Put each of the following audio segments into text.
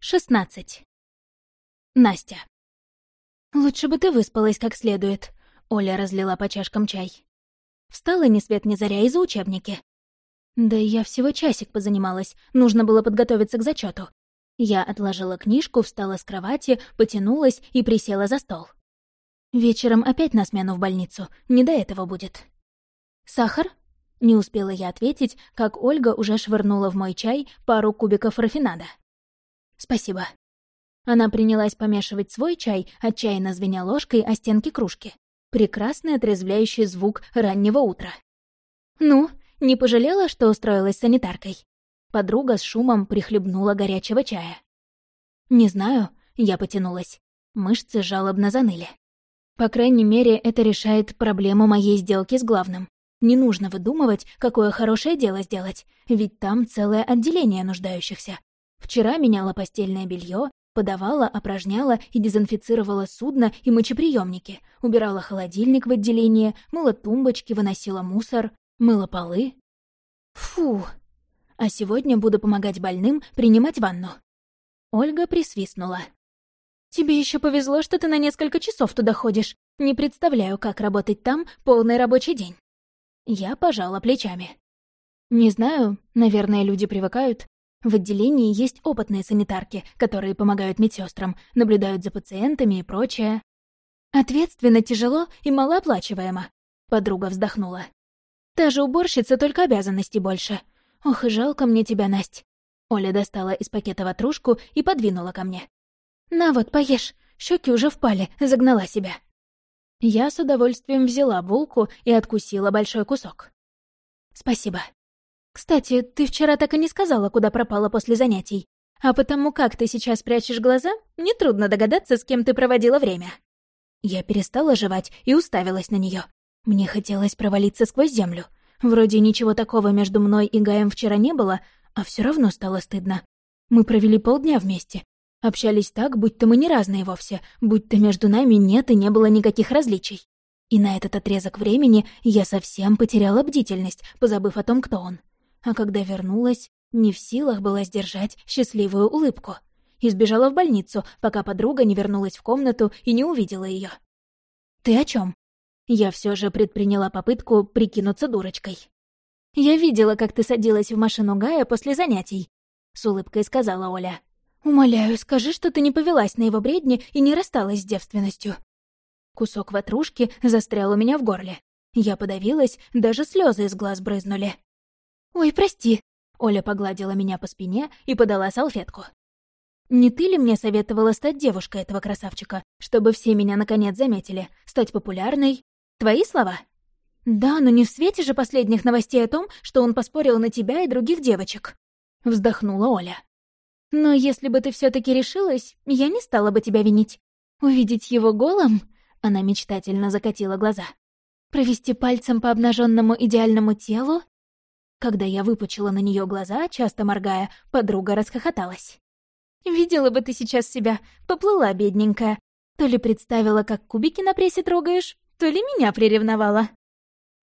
16. Настя. «Лучше бы ты выспалась как следует», — Оля разлила по чашкам чай. Встала ни свет ни заря из-за учебники. Да я всего часик позанималась, нужно было подготовиться к зачету. Я отложила книжку, встала с кровати, потянулась и присела за стол. Вечером опять на смену в больницу, не до этого будет. «Сахар?» Не успела я ответить, как Ольга уже швырнула в мой чай пару кубиков рафинада. «Спасибо». Она принялась помешивать свой чай, отчаянно звеня ложкой о стенки кружки. Прекрасный отрезвляющий звук раннего утра. «Ну, не пожалела, что устроилась санитаркой?» Подруга с шумом прихлебнула горячего чая. «Не знаю», — я потянулась. Мышцы жалобно заныли. По крайней мере, это решает проблему моей сделки с главным. Не нужно выдумывать, какое хорошее дело сделать, ведь там целое отделение нуждающихся. Вчера меняла постельное белье, подавала, опорожняла и дезинфицировала судно и мочеприемники, убирала холодильник в отделение, мыла тумбочки, выносила мусор, мыла полы. Фу! А сегодня буду помогать больным принимать ванну. Ольга присвистнула. «Тебе еще повезло, что ты на несколько часов туда ходишь. Не представляю, как работать там полный рабочий день». Я пожала плечами. Не знаю, наверное, люди привыкают. В отделении есть опытные санитарки, которые помогают медсестрам, наблюдают за пациентами и прочее. Ответственно, тяжело и малооплачиваемо. Подруга вздохнула. Та же уборщица, только обязанностей больше. Ох, и жалко мне тебя, Насть. Оля достала из пакета ватрушку и подвинула ко мне. «На вот, поешь. Щеки уже впали, загнала себя». Я с удовольствием взяла булку и откусила большой кусок. «Спасибо. Кстати, ты вчера так и не сказала, куда пропала после занятий. А потому как ты сейчас прячешь глаза, нетрудно догадаться, с кем ты проводила время». Я перестала жевать и уставилась на нее. Мне хотелось провалиться сквозь землю. Вроде ничего такого между мной и Гаем вчера не было, а все равно стало стыдно. Мы провели полдня вместе, Общались так, будто мы не разные вовсе, будто между нами нет и не было никаких различий. И на этот отрезок времени я совсем потеряла бдительность, позабыв о том, кто он. А когда вернулась, не в силах была сдержать счастливую улыбку. И сбежала в больницу, пока подруга не вернулась в комнату и не увидела ее. «Ты о чем? Я все же предприняла попытку прикинуться дурочкой. «Я видела, как ты садилась в машину Гая после занятий», — с улыбкой сказала Оля. «Умоляю, скажи, что ты не повелась на его бредни и не рассталась с девственностью». Кусок ватрушки застрял у меня в горле. Я подавилась, даже слезы из глаз брызнули. «Ой, прости», — Оля погладила меня по спине и подала салфетку. «Не ты ли мне советовала стать девушкой этого красавчика, чтобы все меня наконец заметили, стать популярной? Твои слова?» «Да, но не в свете же последних новостей о том, что он поспорил на тебя и других девочек», — вздохнула Оля. Но если бы ты все таки решилась, я не стала бы тебя винить. Увидеть его голым...» — она мечтательно закатила глаза. «Провести пальцем по обнаженному идеальному телу...» Когда я выпучила на нее глаза, часто моргая, подруга расхохоталась. «Видела бы ты сейчас себя, поплыла, бедненькая. То ли представила, как кубики на прессе трогаешь, то ли меня приревновала».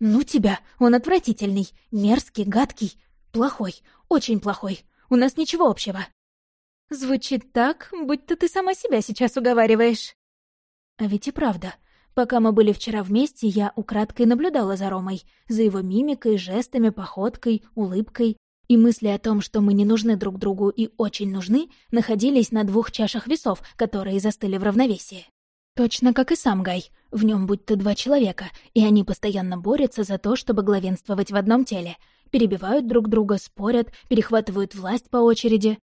«Ну тебя, он отвратительный, мерзкий, гадкий, плохой, очень плохой. У нас ничего общего». Звучит так, будто ты сама себя сейчас уговариваешь. А ведь и правда. Пока мы были вчера вместе, я украдкой наблюдала за Ромой, за его мимикой, жестами, походкой, улыбкой. И мысли о том, что мы не нужны друг другу и очень нужны, находились на двух чашах весов, которые застыли в равновесии. Точно как и сам Гай. В нем будто два человека, и они постоянно борются за то, чтобы главенствовать в одном теле. Перебивают друг друга, спорят, перехватывают власть по очереди.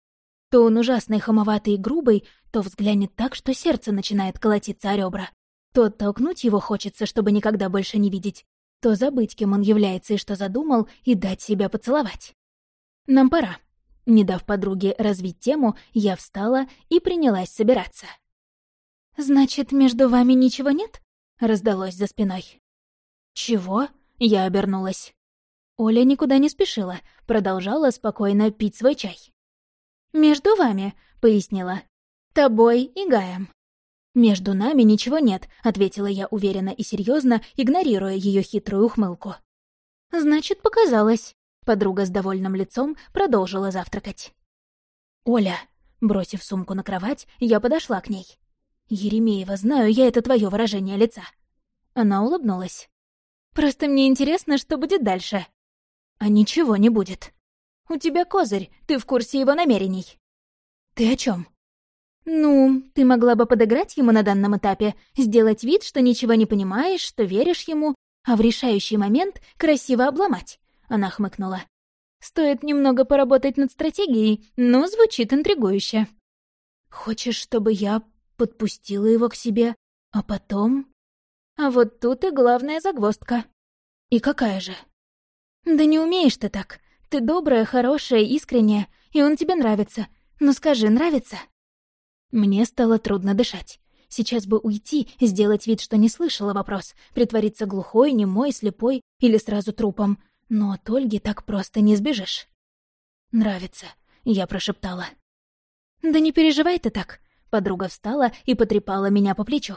То он ужасный, хамоватый и грубый, то взглянет так, что сердце начинает колотиться о ребра. То оттолкнуть его хочется, чтобы никогда больше не видеть, то забыть, кем он является и что задумал, и дать себя поцеловать. Нам пора. Не дав подруге развить тему, я встала и принялась собираться. «Значит, между вами ничего нет?» — раздалось за спиной. «Чего?» — я обернулась. Оля никуда не спешила, продолжала спокойно пить свой чай. «Между вами», — пояснила. «Тобой и Гаем». «Между нами ничего нет», — ответила я уверенно и серьезно, игнорируя ее хитрую ухмылку. «Значит, показалось». Подруга с довольным лицом продолжила завтракать. «Оля», Бросив сумку на кровать, я подошла к ней. «Еремеева, знаю я это твое выражение лица». Она улыбнулась. «Просто мне интересно, что будет дальше». «А ничего не будет. У тебя козырь, ты в курсе его намерений». «Ты о чем? «Ну, ты могла бы подыграть ему на данном этапе, сделать вид, что ничего не понимаешь, что веришь ему, а в решающий момент красиво обломать», — она хмыкнула. «Стоит немного поработать над стратегией, но звучит интригующе». «Хочешь, чтобы я подпустила его к себе, а потом...» «А вот тут и главная загвоздка». «И какая же?» «Да не умеешь ты так. Ты добрая, хорошая, искренняя, и он тебе нравится. Ну скажи, нравится?» Мне стало трудно дышать. Сейчас бы уйти, сделать вид, что не слышала вопрос, притвориться глухой, немой, слепой или сразу трупом. Но от Ольги так просто не сбежишь. «Нравится», — я прошептала. «Да не переживай ты так», — подруга встала и потрепала меня по плечу.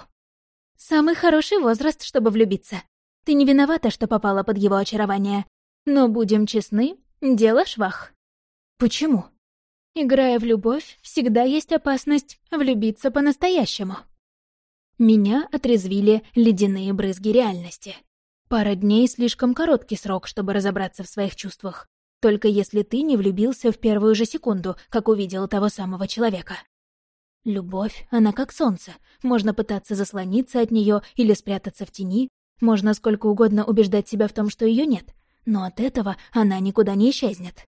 «Самый хороший возраст, чтобы влюбиться. Ты не виновата, что попала под его очарование. Но, будем честны, дело швах». «Почему?» Играя в любовь, всегда есть опасность влюбиться по-настоящему. Меня отрезвили ледяные брызги реальности. Пара дней — слишком короткий срок, чтобы разобраться в своих чувствах. Только если ты не влюбился в первую же секунду, как увидел того самого человека. Любовь, она как солнце. Можно пытаться заслониться от нее или спрятаться в тени. Можно сколько угодно убеждать себя в том, что ее нет. Но от этого она никуда не исчезнет.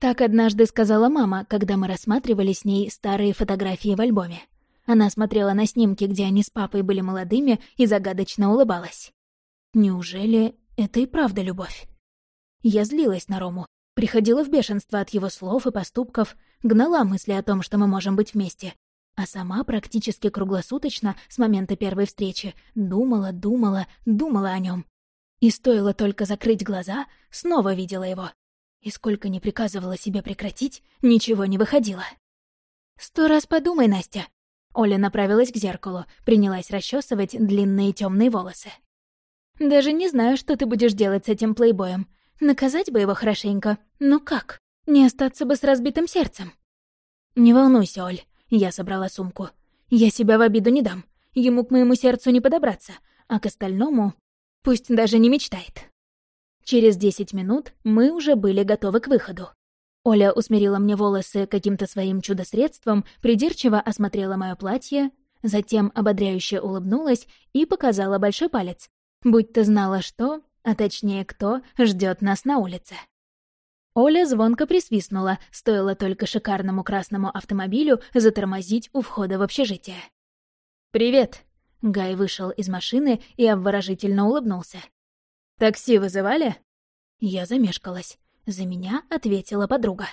Так однажды сказала мама, когда мы рассматривали с ней старые фотографии в альбоме. Она смотрела на снимки, где они с папой были молодыми, и загадочно улыбалась. Неужели это и правда любовь? Я злилась на Рому, приходила в бешенство от его слов и поступков, гнала мысли о том, что мы можем быть вместе. А сама практически круглосуточно, с момента первой встречи, думала, думала, думала о нем. И стоило только закрыть глаза, снова видела его. И сколько ни приказывала себе прекратить, ничего не выходило. «Сто раз подумай, Настя!» Оля направилась к зеркалу, принялась расчесывать длинные темные волосы. «Даже не знаю, что ты будешь делать с этим плейбоем. Наказать бы его хорошенько. Но как? Не остаться бы с разбитым сердцем?» «Не волнуйся, Оль», — я собрала сумку. «Я себя в обиду не дам. Ему к моему сердцу не подобраться, а к остальному пусть даже не мечтает». Через десять минут мы уже были готовы к выходу. Оля усмирила мне волосы каким-то своим чудо-средством, придирчиво осмотрела мое платье, затем ободряюще улыбнулась и показала большой палец, будь то знала что, а точнее кто, ждет нас на улице. Оля звонко присвистнула, стоило только шикарному красному автомобилю затормозить у входа в общежитие. «Привет!» — Гай вышел из машины и обворожительно улыбнулся. «Такси вызывали?» Я замешкалась. За меня ответила подруга.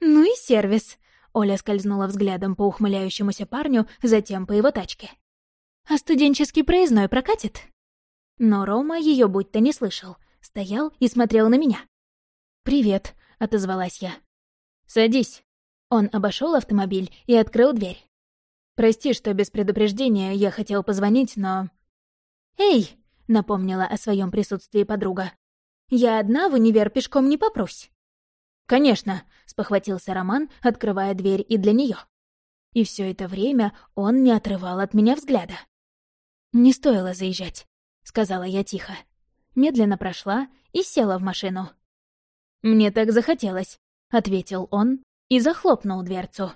«Ну и сервис», — Оля скользнула взглядом по ухмыляющемуся парню, затем по его тачке. «А студенческий проездной прокатит?» Но Рома ее будто не слышал, стоял и смотрел на меня. «Привет», — отозвалась я. «Садись». Он обошел автомобиль и открыл дверь. «Прости, что без предупреждения я хотел позвонить, но...» «Эй!» Напомнила о своем присутствии подруга. «Я одна в универ пешком не попрусь». «Конечно», — спохватился Роман, открывая дверь и для нее. И все это время он не отрывал от меня взгляда. «Не стоило заезжать», — сказала я тихо. Медленно прошла и села в машину. «Мне так захотелось», — ответил он и захлопнул дверцу.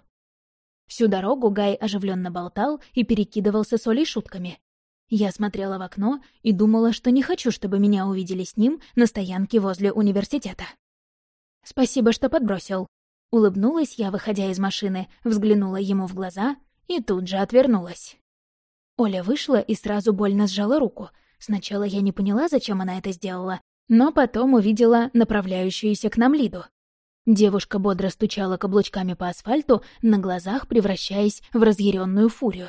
Всю дорогу Гай оживленно болтал и перекидывался с Олей шутками. Я смотрела в окно и думала, что не хочу, чтобы меня увидели с ним на стоянке возле университета. «Спасибо, что подбросил». Улыбнулась я, выходя из машины, взглянула ему в глаза и тут же отвернулась. Оля вышла и сразу больно сжала руку. Сначала я не поняла, зачем она это сделала, но потом увидела направляющуюся к нам Лиду. Девушка бодро стучала каблучками по асфальту, на глазах превращаясь в разъяренную фурию.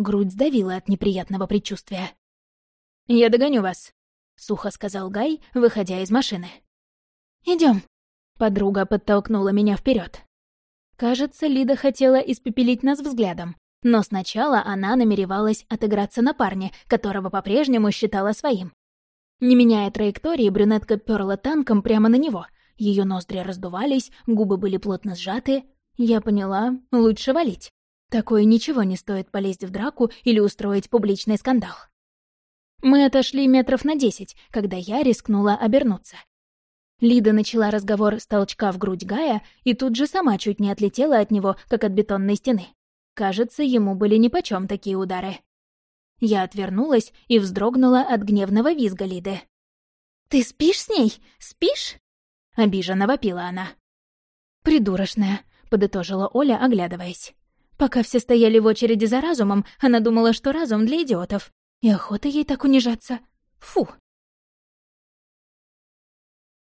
Грудь сдавила от неприятного предчувствия. «Я догоню вас», — сухо сказал Гай, выходя из машины. Идем. Подруга подтолкнула меня вперед. Кажется, Лида хотела испепелить нас взглядом, но сначала она намеревалась отыграться на парне, которого по-прежнему считала своим. Не меняя траектории, брюнетка перла танком прямо на него. Ее ноздри раздувались, губы были плотно сжаты. Я поняла, лучше валить. Такое ничего не стоит полезть в драку или устроить публичный скандал. Мы отошли метров на десять, когда я рискнула обернуться. Лида начала разговор с толчка в грудь Гая и тут же сама чуть не отлетела от него, как от бетонной стены. Кажется, ему были нипочём такие удары. Я отвернулась и вздрогнула от гневного визга Лиды. «Ты спишь с ней? Спишь?» — обиженно вопила она. «Придурочная», — подытожила Оля, оглядываясь. Пока все стояли в очереди за разумом, она думала, что разум для идиотов. И охота ей так унижаться. Фу,